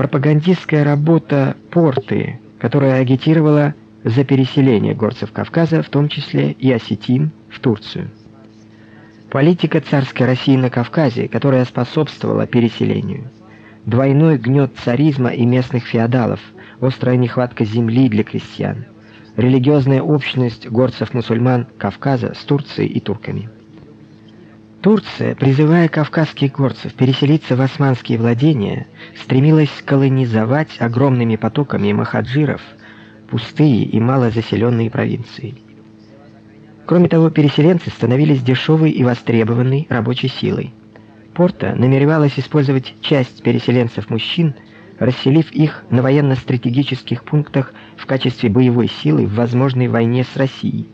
пропагандистская работа Порты, которая агитировала за переселение горцев Кавказа, в том числе и осетин, в Турцию. Политика царской России на Кавказе, которая способствовала переселению. Двойной гнет царизма и местных феодалов, острая нехватка земли для крестьян. Религиозная общность горцев-мусульман Кавказа с Турцией и турками. Турция, призывая кавказских горцев переселиться в османские владения, стремилась колонизовать огромными потоками махаджиров пустые и малозаселенные провинции. Кроме того, переселенцы становились дешевой и востребованной рабочей силой. Порта намеревалась использовать часть переселенцев-мужчин, расселив их на военно-стратегических пунктах в качестве боевой силы в возможной войне с Россией.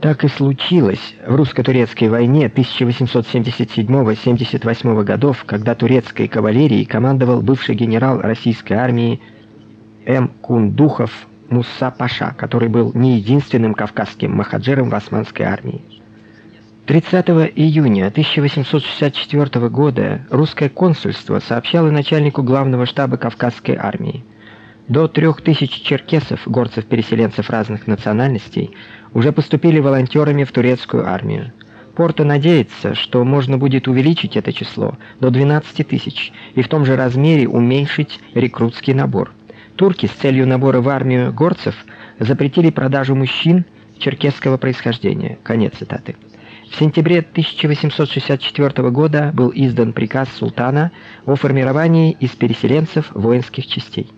Так и случилось в русско-турецкой войне 1877-78 годов, когда турецкой кавалерией командовал бывший генерал российской армии М. Кундухов Муса Паша, который был не единственным кавказским махаджиром в османской армии. 30 июня 1864 года русское консульство сообщало начальнику главного штаба Кавказской армии: до трех тысяч черкесов, горцев-переселенцев разных национальностей, уже поступили волонтерами в турецкую армию. Порто надеется, что можно будет увеличить это число до 12 тысяч и в том же размере уменьшить рекрутский набор. Турки с целью набора в армию горцев запретили продажу мужчин черкесского происхождения. Конец цитаты. В сентябре 1864 года был издан приказ султана о формировании из переселенцев воинских частей.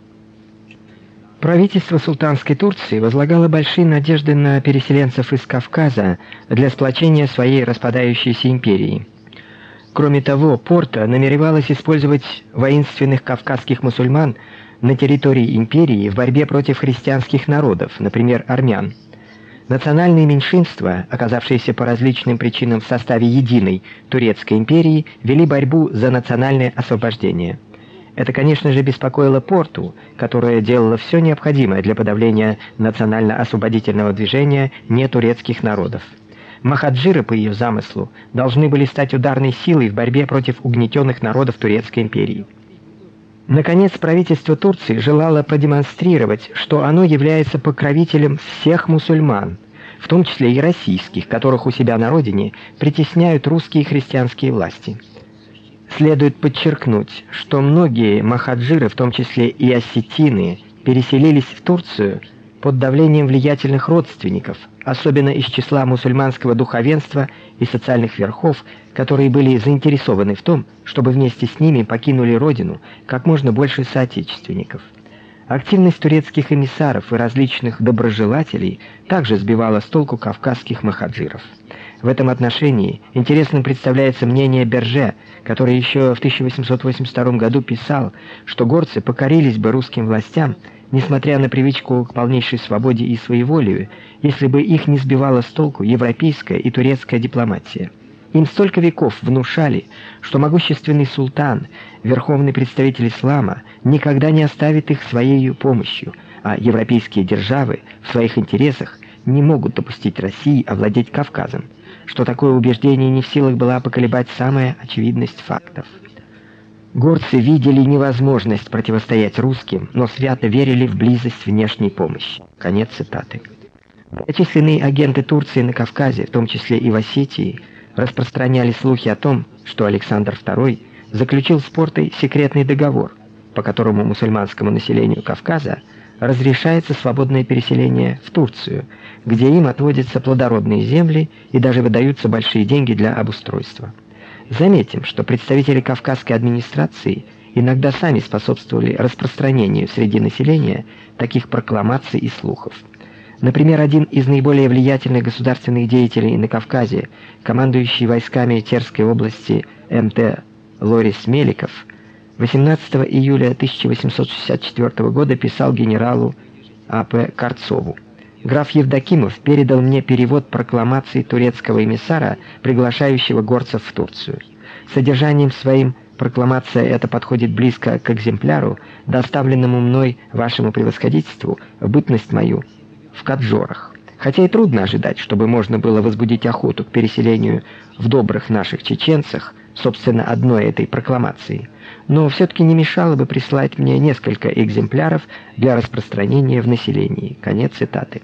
Правительство султанской Турции возлагало большие надежды на переселенцев из Кавказа для сплочения своей распадающейся империи. Кроме того, Порта намеревалась использовать воинственных кавказских мусульман на территории империи в борьбе против христианских народов, например, армян. Национальные меньшинства, оказавшиеся по различным причинам в составе единой турецкой империи, вели борьбу за национальное освобождение. Это, конечно же, беспокоило Порту, которая делала все необходимое для подавления национально-освободительного движения нетурецких народов. Махаджиры по ее замыслу должны были стать ударной силой в борьбе против угнетенных народов турецкой империи. Наконец, правительство Турции желало продемонстрировать, что оно является покровителем всех мусульман, в том числе и российских, которых у себя на родине притесняют русские христианские власти. Следует подчеркнуть, что многие махаджиры, в том числе и осетины, переселились в Турцию под давлением влиятельных родственников, особенно из числа мусульманского духовенства и социальных верхов, которые были заинтересованы в том, чтобы вместе с ними покинули родину как можно больше соотечественников. Активность турецких эмиссаров и различных доброжелателей также сбивала с толку кавказских махаджиров. В этом отношении интересным представляется мнение Берже, который еще в 1882 году писал, что горцы покорились бы русским властям, несмотря на привычку к полнейшей свободе и своеволию, если бы их не сбивала с толку европейская и турецкая дипломатия. Им столько веков внушали, что могущественный султан, верховный представитель ислама, никогда не оставит их своей помощью, а европейские державы в своих интересах не могут допустить России овладеть Кавказом, что такое убеждение не в силах была поколебать самая очевидность фактов. Горцы видели невозможность противостоять русским, но свято верили в близость внешней помощи. Конец цитаты. Многочисленные агенты Турции на Кавказе, в том числе и в Осетии, распространяли слухи о том, что Александр II заключил с Портой секретный договор, по которому мусульманскому населению Кавказа разрешается свободное переселение в Турцию, где им отводятся плодородные земли и даже выдаются большие деньги для обустройства. Заметим, что представители кавказской администрации иногда сами способствовали распространению среди населения таких прокламаций и слухов. Например, один из наиболее влиятельных государственных деятелей на Кавказе, командующий войсками Терской области МТ Лорис Меликов, 18 июля 1864 года писал генералу А.П. Карцову: Граф Евдокимов передал мне перевод прокламации турецкого эмиссара, приглашающего горцев в Турцию. Содержанием своим прокламация эта подходит близко к экземпляру, доставленному мной вашему превосходительству в бытность мою в Каджорах. Хотя и трудно ожидать, чтобы можно было возбудить охоту к переселению в добрых наших чеченцах собственно, одной этой прокламации, но все таки не мешало бы прислать мне несколько экземпляров для распространения в населении. Конец цитаты.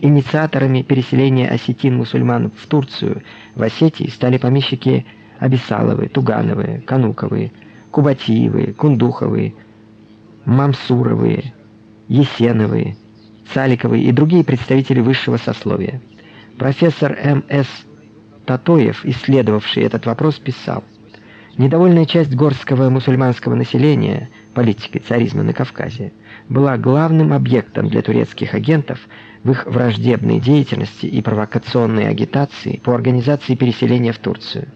Инициаторами переселения осетин-мусульман в Турцию в Осетии стали помещики Абисаловы, Тугановы, Кануковы, Кубатиевы, Кундуховы, Мамсуровы, Есеновы, Цаликовы и другие представители высшего сословия. Профессор М.С. Татоев, исследовавший этот вопрос, писал: Недовольная часть горского мусульманского населения политикой царизма на Кавказе была главным объектом для турецких агентов в их враждебной деятельности и провокационной агитации по организации переселения в Турцию.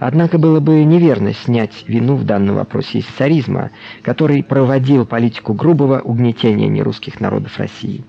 Однако было бы неверно снять вину в данном вопросе с царизма, который проводил политику грубого угнетения нерусских народов России.